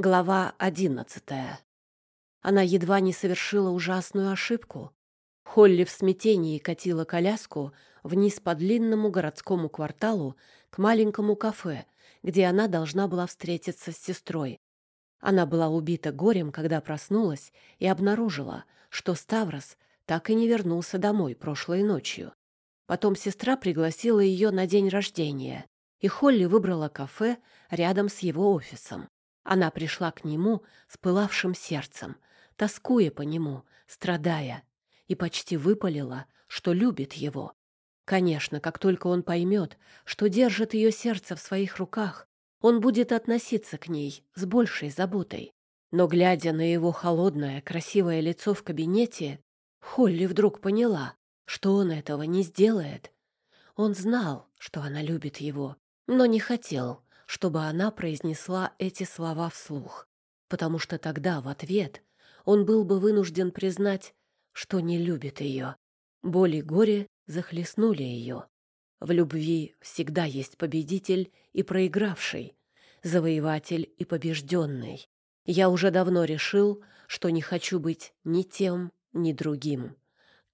Глава одиннадцатая. Она едва не совершила ужасную ошибку. Холли в смятении катила коляску вниз по длинному городскому кварталу к маленькому кафе, где она должна была встретиться с сестрой. Она была убита горем, когда проснулась и обнаружила, что Ставрос так и не вернулся домой прошлой ночью. Потом сестра пригласила ее на день рождения, и Холли выбрала кафе рядом с его офисом. Она пришла к нему с пылавшим сердцем, тоскуя по нему, страдая, и почти выпалила, что любит его. Конечно, как только он поймет, что держит ее сердце в своих руках, он будет относиться к ней с большей заботой. Но, глядя на его холодное, красивое лицо в кабинете, Холли вдруг поняла, что он этого не сделает. Он знал, что она любит его, но не хотел, чтобы она произнесла эти слова вслух, потому что тогда в ответ он был бы вынужден признать, что не любит ее. Боль и горе захлестнули ее. В любви всегда есть победитель и проигравший, завоеватель и побежденный. Я уже давно решил, что не хочу быть ни тем, ни другим.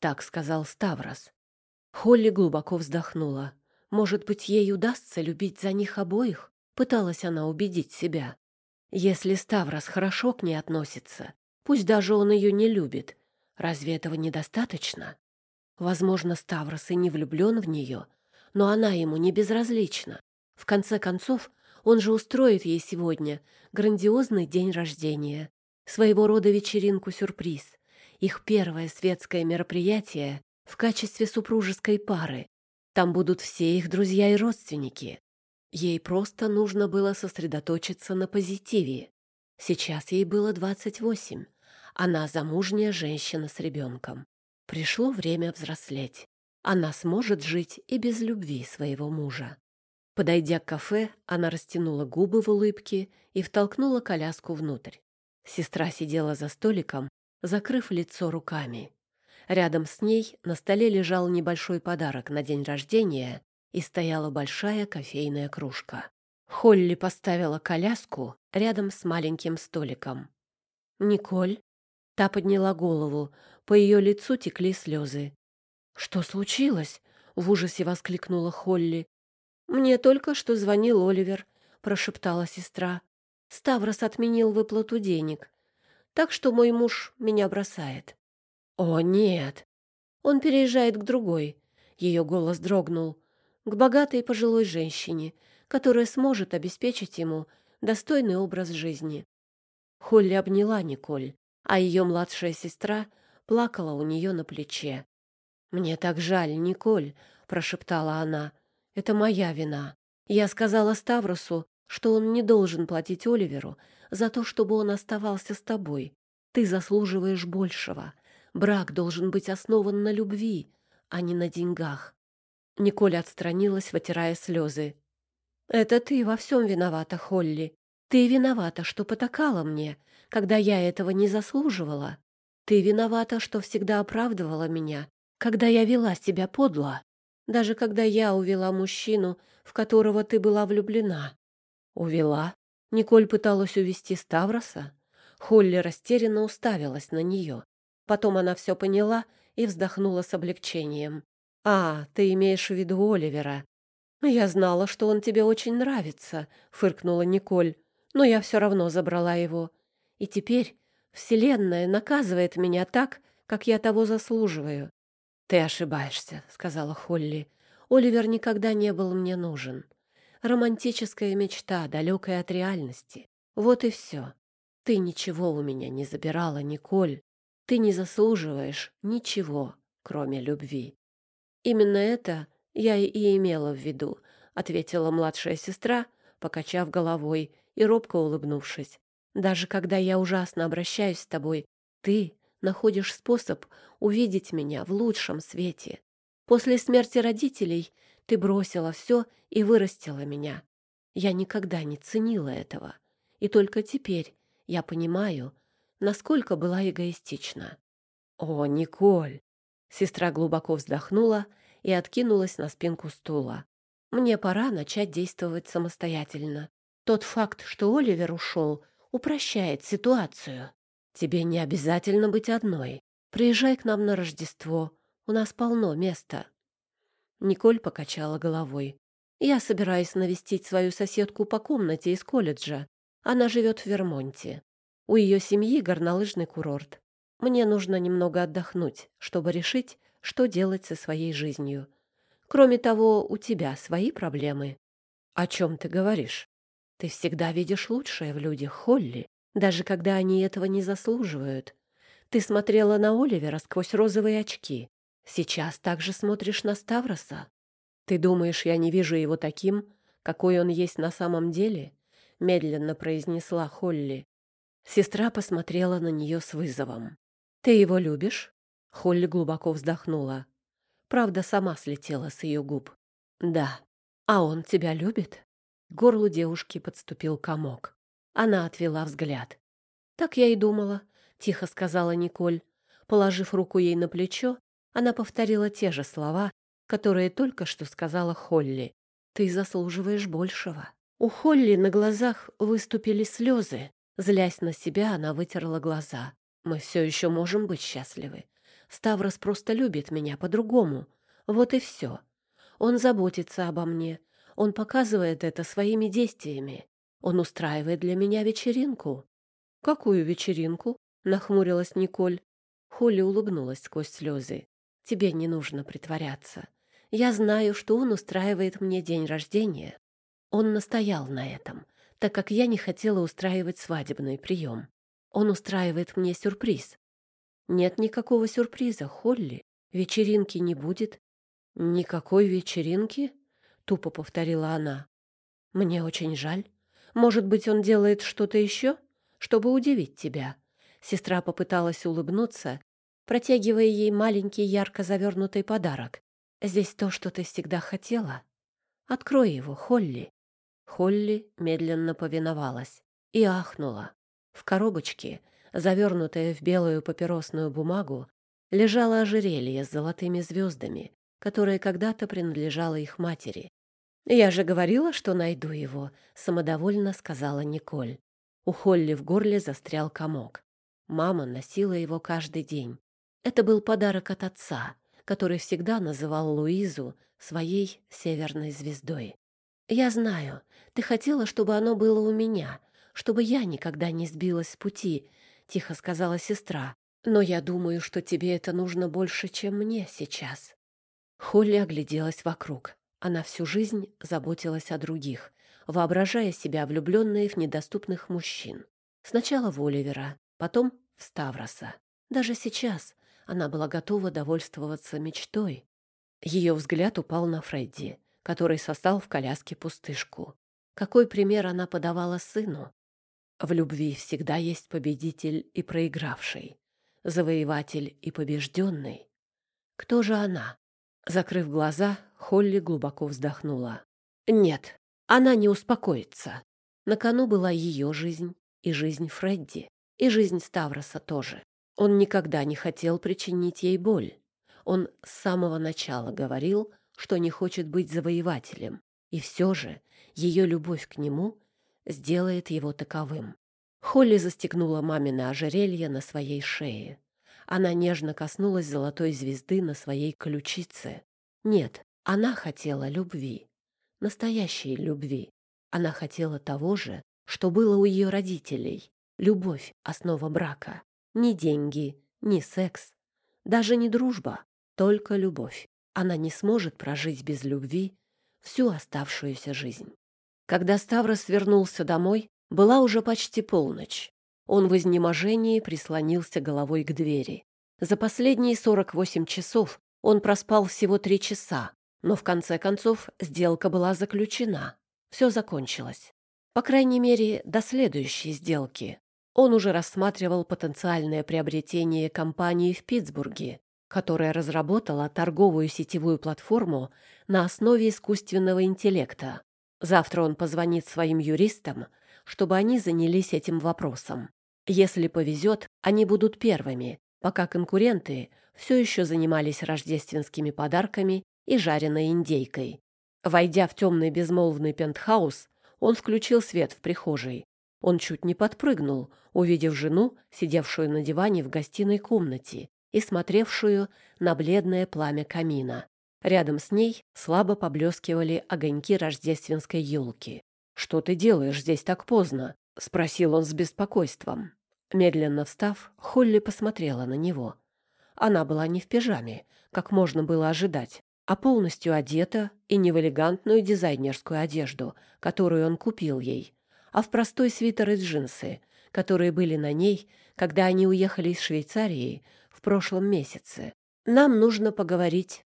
Так сказал Ставрос. Холли глубоко вздохнула. Может быть, ей удастся любить за них обоих? Пыталась она убедить себя. Если Ставрос хорошо к ней относится, пусть даже он ее не любит, разве этого недостаточно? Возможно, Ставрос и не влюблен в нее, но она ему не безразлична. В конце концов, он же устроит ей сегодня грандиозный день рождения, своего рода вечеринку-сюрприз, их первое светское мероприятие в качестве супружеской пары. Там будут все их друзья и родственники. Ей просто нужно было сосредоточиться на позитиве. Сейчас ей было 28. Она замужняя женщина с ребенком. Пришло время взрослеть. Она сможет жить и без любви своего мужа. Подойдя к кафе, она растянула губы в улыбке и втолкнула коляску внутрь. Сестра сидела за столиком, закрыв лицо руками. Рядом с ней на столе лежал небольшой подарок на день рождения и стояла большая кофейная кружка. Холли поставила коляску рядом с маленьким столиком. «Николь?» Та подняла голову, по ее лицу текли слезы. «Что случилось?» — в ужасе воскликнула Холли. «Мне только что звонил Оливер», — прошептала сестра. «Ставрос отменил выплату денег, так что мой муж меня бросает». «О, нет!» «Он переезжает к другой», — ее голос дрогнул к богатой пожилой женщине, которая сможет обеспечить ему достойный образ жизни. Холли обняла Николь, а ее младшая сестра плакала у нее на плече. «Мне так жаль, Николь», — прошептала она. «Это моя вина. Я сказала Ставросу, что он не должен платить Оливеру за то, чтобы он оставался с тобой. Ты заслуживаешь большего. Брак должен быть основан на любви, а не на деньгах. Николь отстранилась, вытирая слезы. «Это ты во всем виновата, Холли. Ты виновата, что потакала мне, когда я этого не заслуживала. Ты виновата, что всегда оправдывала меня, когда я вела себя подло, даже когда я увела мужчину, в которого ты была влюблена». «Увела?» Николь пыталась увести Ставроса. Холли растерянно уставилась на нее. Потом она все поняла и вздохнула с облегчением. «А, ты имеешь в виду Оливера?» «Я знала, что он тебе очень нравится», — фыркнула Николь. «Но я все равно забрала его. И теперь Вселенная наказывает меня так, как я того заслуживаю». «Ты ошибаешься», — сказала Холли. «Оливер никогда не был мне нужен. Романтическая мечта, далекая от реальности. Вот и все. Ты ничего у меня не забирала, Николь. Ты не заслуживаешь ничего, кроме любви». «Именно это я и имела в виду», — ответила младшая сестра, покачав головой и робко улыбнувшись. «Даже когда я ужасно обращаюсь с тобой, ты находишь способ увидеть меня в лучшем свете. После смерти родителей ты бросила все и вырастила меня. Я никогда не ценила этого, и только теперь я понимаю, насколько была эгоистична». «О, Николь!» Сестра глубоко вздохнула и откинулась на спинку стула. Мне пора начать действовать самостоятельно. Тот факт, что Оливер ушел, упрощает ситуацию. Тебе не обязательно быть одной. Приезжай к нам на Рождество. У нас полно места. Николь покачала головой. Я собираюсь навестить свою соседку по комнате из колледжа. Она живет в Вермонте. У ее семьи горнолыжный курорт. Мне нужно немного отдохнуть, чтобы решить, что делать со своей жизнью. Кроме того, у тебя свои проблемы. О чем ты говоришь? Ты всегда видишь лучшее в людях, Холли, даже когда они этого не заслуживают. Ты смотрела на Оливера сквозь розовые очки. Сейчас также смотришь на Ставроса. Ты думаешь, я не вижу его таким, какой он есть на самом деле? Медленно произнесла Холли. Сестра посмотрела на нее с вызовом. Ты его любишь? Холли глубоко вздохнула. Правда, сама слетела с ее губ. Да. А он тебя любит? К горлу девушки подступил комок. Она отвела взгляд. Так я и думала, тихо сказала Николь. Положив руку ей на плечо, она повторила те же слова, которые только что сказала Холли. Ты заслуживаешь большего. У Холли на глазах выступили слезы. Злясь на себя, она вытерла глаза. Мы все еще можем быть счастливы. Ставрос просто любит меня по-другому. Вот и все. Он заботится обо мне. Он показывает это своими действиями. Он устраивает для меня вечеринку. «Какую вечеринку?» — нахмурилась Николь. Холли улыбнулась сквозь слезы. «Тебе не нужно притворяться. Я знаю, что он устраивает мне день рождения. Он настоял на этом, так как я не хотела устраивать свадебный прием. Он устраивает мне сюрприз. Нет никакого сюрприза, Холли. Вечеринки не будет. Никакой вечеринки? Тупо повторила она. Мне очень жаль. Может быть, он делает что-то еще, чтобы удивить тебя. Сестра попыталась улыбнуться, протягивая ей маленький ярко завернутый подарок. Здесь то, что ты всегда хотела. Открой его, Холли. Холли медленно повиновалась и ахнула. В коробочке завернутая в белую папиросную бумагу, лежало ожерелье с золотыми звездами, которое когда-то принадлежало их матери. «Я же говорила, что найду его», — самодовольно сказала Николь. У Холли в горле застрял комок. Мама носила его каждый день. Это был подарок от отца, который всегда называл Луизу своей северной звездой. «Я знаю, ты хотела, чтобы оно было у меня, чтобы я никогда не сбилась с пути — тихо сказала сестра. «Но я думаю, что тебе это нужно больше, чем мне сейчас». Холли огляделась вокруг. Она всю жизнь заботилась о других, воображая себя влюбленной в недоступных мужчин. Сначала в Оливера, потом в Ставроса. Даже сейчас она была готова довольствоваться мечтой. Ее взгляд упал на Фредди, который состал в коляске пустышку. Какой пример она подавала сыну? В любви всегда есть победитель и проигравший, завоеватель и побежденный. Кто же она? Закрыв глаза, Холли глубоко вздохнула. Нет, она не успокоится. На кону была ее жизнь и жизнь Фредди, и жизнь Ставроса тоже. Он никогда не хотел причинить ей боль. Он с самого начала говорил, что не хочет быть завоевателем, и все же ее любовь к нему сделает его таковым. Холли застегнула мамино ожерелье на своей шее. Она нежно коснулась золотой звезды на своей ключице. Нет, она хотела любви. Настоящей любви. Она хотела того же, что было у ее родителей. Любовь — основа брака. Ни деньги, ни секс, даже не дружба, только любовь. Она не сможет прожить без любви всю оставшуюся жизнь. Когда Ставрос вернулся домой, была уже почти полночь. Он в изнеможении прислонился головой к двери. За последние 48 часов он проспал всего три часа, но в конце концов сделка была заключена. Все закончилось. По крайней мере, до следующей сделки. Он уже рассматривал потенциальное приобретение компании в Питтсбурге, которая разработала торговую сетевую платформу на основе искусственного интеллекта. Завтра он позвонит своим юристам, чтобы они занялись этим вопросом. Если повезет, они будут первыми, пока конкуренты все еще занимались рождественскими подарками и жареной индейкой. Войдя в темный безмолвный пентхаус, он включил свет в прихожей. Он чуть не подпрыгнул, увидев жену, сидевшую на диване в гостиной комнате и смотревшую на бледное пламя камина. Рядом с ней слабо поблескивали огоньки рождественской елки. «Что ты делаешь здесь так поздно?» — спросил он с беспокойством. Медленно встав, Холли посмотрела на него. Она была не в пижаме, как можно было ожидать, а полностью одета и не в элегантную дизайнерскую одежду, которую он купил ей, а в простой свитер и джинсы, которые были на ней, когда они уехали из Швейцарии в прошлом месяце. «Нам нужно поговорить.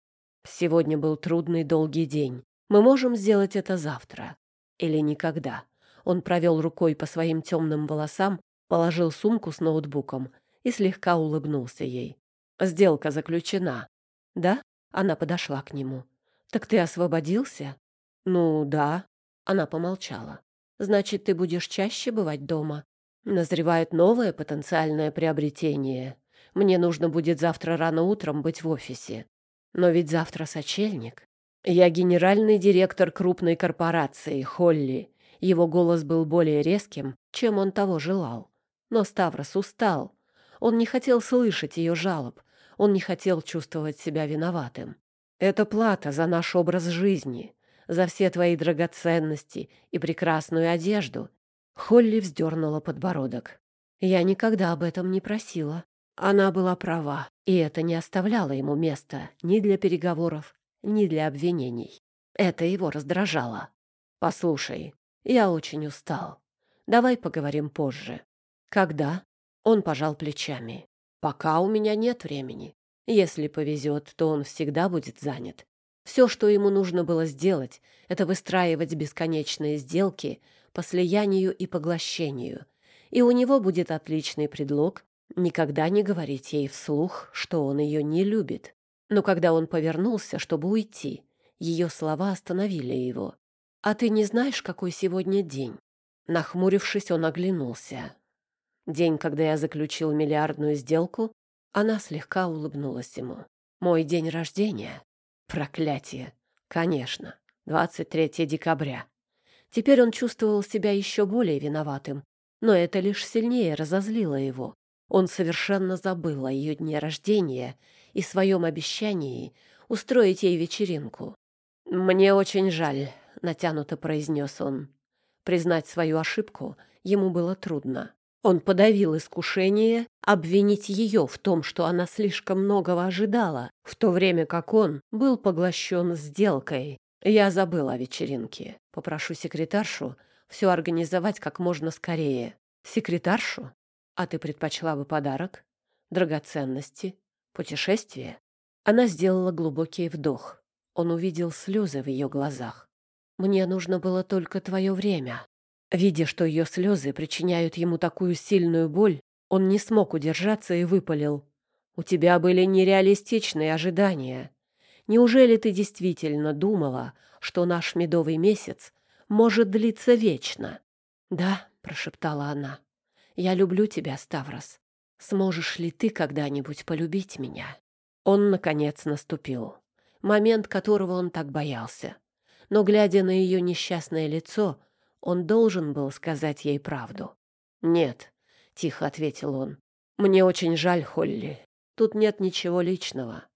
Сегодня был трудный долгий день. Мы можем сделать это завтра. Или никогда». Он провел рукой по своим темным волосам, положил сумку с ноутбуком и слегка улыбнулся ей. «Сделка заключена». «Да?» Она подошла к нему. «Так ты освободился?» «Ну, да». Она помолчала. «Значит, ты будешь чаще бывать дома?» «Назревает новое потенциальное приобретение. Мне нужно будет завтра рано утром быть в офисе. Но ведь завтра сочельник. Я генеральный директор крупной корпорации, Холли». Его голос был более резким, чем он того желал. Но Ставрос устал. Он не хотел слышать ее жалоб, он не хотел чувствовать себя виноватым. «Это плата за наш образ жизни, за все твои драгоценности и прекрасную одежду». Холли вздернула подбородок. «Я никогда об этом не просила». Она была права, и это не оставляло ему места ни для переговоров, ни для обвинений. Это его раздражало. «Послушай, я очень устал. Давай поговорим позже». «Когда?» Он пожал плечами. Пока у меня нет времени. Если повезет, то он всегда будет занят. Все, что ему нужно было сделать, это выстраивать бесконечные сделки по слиянию и поглощению. И у него будет отличный предлог никогда не говорить ей вслух, что он ее не любит. Но когда он повернулся, чтобы уйти, ее слова остановили его. «А ты не знаешь, какой сегодня день?» Нахмурившись, он оглянулся. День, когда я заключил миллиардную сделку, она слегка улыбнулась ему. Мой день рождения. Проклятие. Конечно. 23 декабря. Теперь он чувствовал себя еще более виноватым, но это лишь сильнее разозлило его. Он совершенно забыл о ее дне рождения и своем обещании устроить ей вечеринку. «Мне очень жаль», — натянуто произнес он. Признать свою ошибку ему было трудно. Он подавил искушение обвинить ее в том, что она слишком многого ожидала, в то время как он был поглощен сделкой. Я забыл о вечеринке. Попрошу секретаршу все организовать как можно скорее. Секретаршу? А ты предпочла бы подарок? Драгоценности? Путешествие? Она сделала глубокий вдох. Он увидел слезы в ее глазах. «Мне нужно было только твое время. Видя, что ее слезы причиняют ему такую сильную боль, он не смог удержаться и выпалил. «У тебя были нереалистичные ожидания. Неужели ты действительно думала, что наш медовый месяц может длиться вечно?» «Да», — прошептала она, — «я люблю тебя, Ставрос. Сможешь ли ты когда-нибудь полюбить меня?» Он, наконец, наступил. Момент, которого он так боялся. Но, глядя на ее несчастное лицо, он должен был сказать ей правду. «Нет», — тихо ответил он, — «мне очень жаль, Холли. Тут нет ничего личного.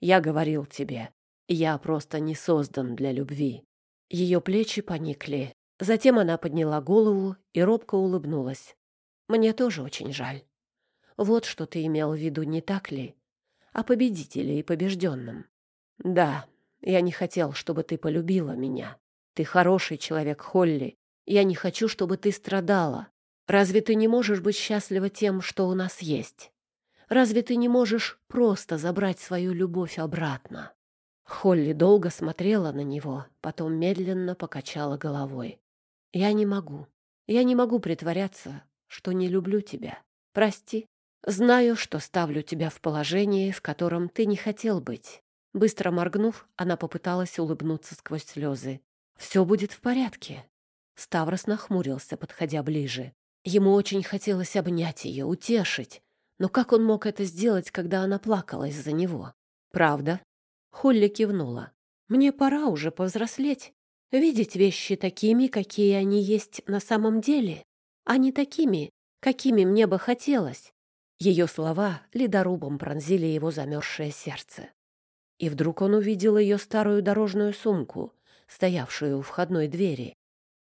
Я говорил тебе, я просто не создан для любви». Ее плечи поникли. Затем она подняла голову и робко улыбнулась. «Мне тоже очень жаль. Вот что ты имел в виду, не так ли? О победителе и побежденном. Да, я не хотел, чтобы ты полюбила меня. Ты хороший человек, Холли, я не хочу, чтобы ты страдала. Разве ты не можешь быть счастлива тем, что у нас есть? Разве ты не можешь просто забрать свою любовь обратно?» Холли долго смотрела на него, потом медленно покачала головой. «Я не могу. Я не могу притворяться, что не люблю тебя. Прости. Знаю, что ставлю тебя в положение, в котором ты не хотел быть». Быстро моргнув, она попыталась улыбнуться сквозь слезы. «Все будет в порядке. Ставрос нахмурился, подходя ближе. Ему очень хотелось обнять ее, утешить. Но как он мог это сделать, когда она плакала из-за него? Правда? Холли кивнула. Мне пора уже повзрослеть. Видеть вещи такими, какие они есть на самом деле. А не такими, какими мне бы хотелось. Ее слова ледорубом пронзили его замерзшее сердце. И вдруг он увидел ее старую дорожную сумку, стоявшую у входной двери.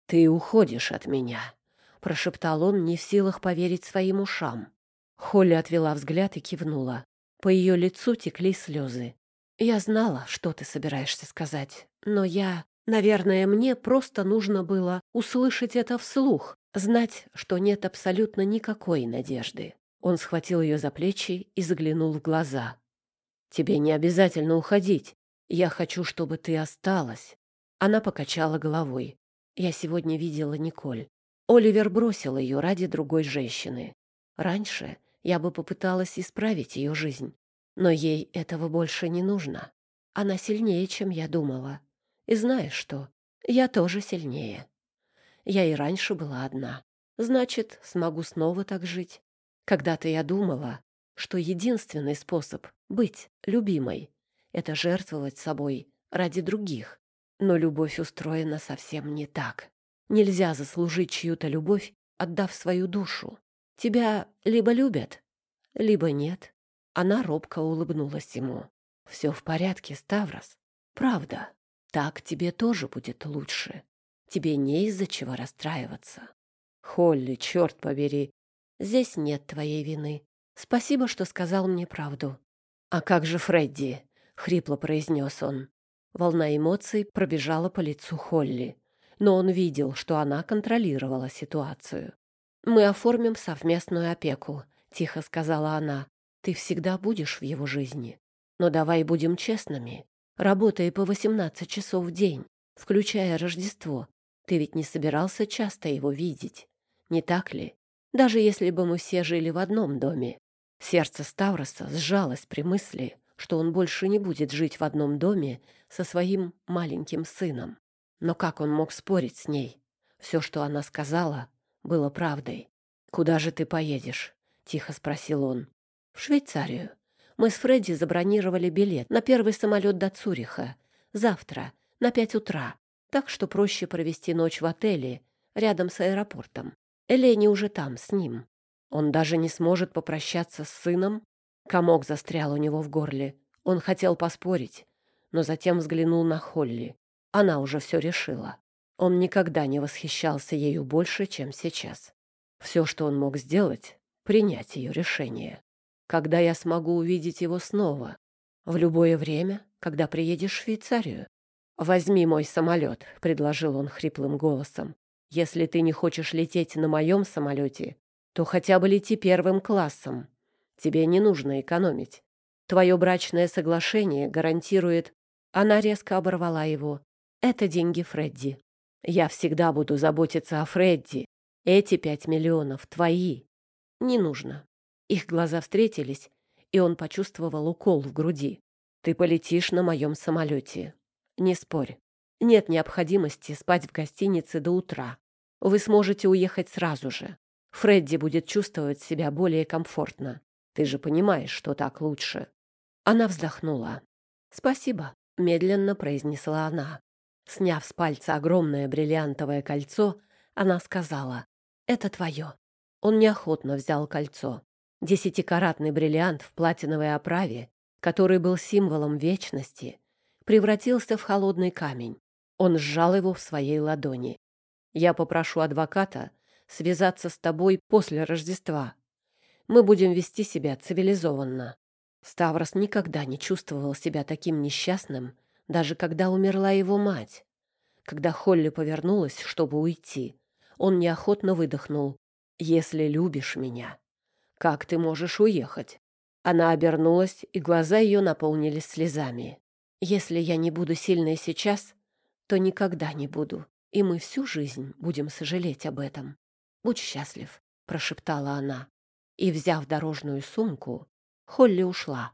«Ты уходишь от меня», — прошептал он, не в силах поверить своим ушам. Холли отвела взгляд и кивнула. По ее лицу текли слезы. «Я знала, что ты собираешься сказать, но я... Наверное, мне просто нужно было услышать это вслух, знать, что нет абсолютно никакой надежды». Он схватил ее за плечи и заглянул в глаза. «Тебе не обязательно уходить. Я хочу, чтобы ты осталась». Она покачала головой. «Я сегодня видела Николь. Оливер бросил ее ради другой женщины. Раньше я бы попыталась исправить ее жизнь, но ей этого больше не нужно. Она сильнее, чем я думала. И знаешь что? Я тоже сильнее. Я и раньше была одна. Значит, смогу снова так жить. Когда-то я думала, что единственный способ быть любимой — это жертвовать собой ради других. Но любовь устроена совсем не так. Нельзя заслужить чью-то любовь, отдав свою душу. Тебя либо любят, либо нет. Она робко улыбнулась ему. «Все в порядке, Ставрос. Правда, так тебе тоже будет лучше. Тебе не из-за чего расстраиваться. Холли, черт побери, здесь нет твоей вины. Спасибо, что сказал мне правду. А как же Фредди? Хрипло произнес он. Волна эмоций пробежала по лицу Холли, но он видел, что она контролировала ситуацию. «Мы оформим совместную опеку», — тихо сказала она. «Ты всегда будешь в его жизни. Но давай будем честными. Работай по 18 часов в день, включая Рождество. Ты ведь не собирался часто его видеть, не так ли? Даже если бы мы все жили в одном доме. Сердце Ставроса сжалось при мысли, что он больше не будет жить в одном доме со своим маленьким сыном. Но как он мог спорить с ней? Все, что она сказала, было правдой. «Куда же ты поедешь?» — тихо спросил он. «В Швейцарию. Мы с Фредди забронировали билет на первый самолет до Цюриха. Завтра, на пять утра так что проще провести ночь в отеле рядом с аэропортом. Элени уже там, с ним. Он даже не сможет попрощаться с сыном. Комок застрял у него в горле. Он хотел поспорить, но затем взглянул на Холли. Она уже все решила. Он никогда не восхищался ею больше, чем сейчас. Все, что он мог сделать, принять ее решение. Когда я смогу увидеть его снова? В любое время, когда приедешь в Швейцарию. «Возьми мой самолет», — предложил он хриплым голосом. «Если ты не хочешь лететь на моем самолете, то хотя бы лети первым классом. Тебе не нужно экономить. Твое брачное соглашение гарантирует...» Она резко оборвала его. «Это деньги Фредди. Я всегда буду заботиться о Фредди. Эти пять миллионов твои. Не нужно». Их глаза встретились, и он почувствовал укол в груди. «Ты полетишь на моем самолете. Не спорь. Нет необходимости спать в гостинице до утра. Вы сможете уехать сразу же. Фредди будет чувствовать себя более комфортно. Ты же понимаешь, что так лучше. Она вздохнула. «Спасибо», — медленно произнесла она. Сняв с пальца огромное бриллиантовое кольцо, она сказала, «Это твое». Он неохотно взял кольцо. Десятикаратный бриллиант в платиновой оправе, который был символом вечности, превратился в холодный камень. Он сжал его в своей ладони. «Я попрошу адвоката связаться с тобой после Рождества. Мы будем вести себя цивилизованно». Ставрос никогда не чувствовал себя таким несчастным, даже когда умерла его мать. Когда Холли повернулась, чтобы уйти, он неохотно выдохнул. «Если любишь меня, как ты можешь уехать?» Она обернулась, и глаза ее наполнились слезами. Если я не буду сильной сейчас, то никогда не буду, и мы всю жизнь будем сожалеть об этом. Будь счастлив, прошептала она. И, взяв дорожную сумку, Холли ушла.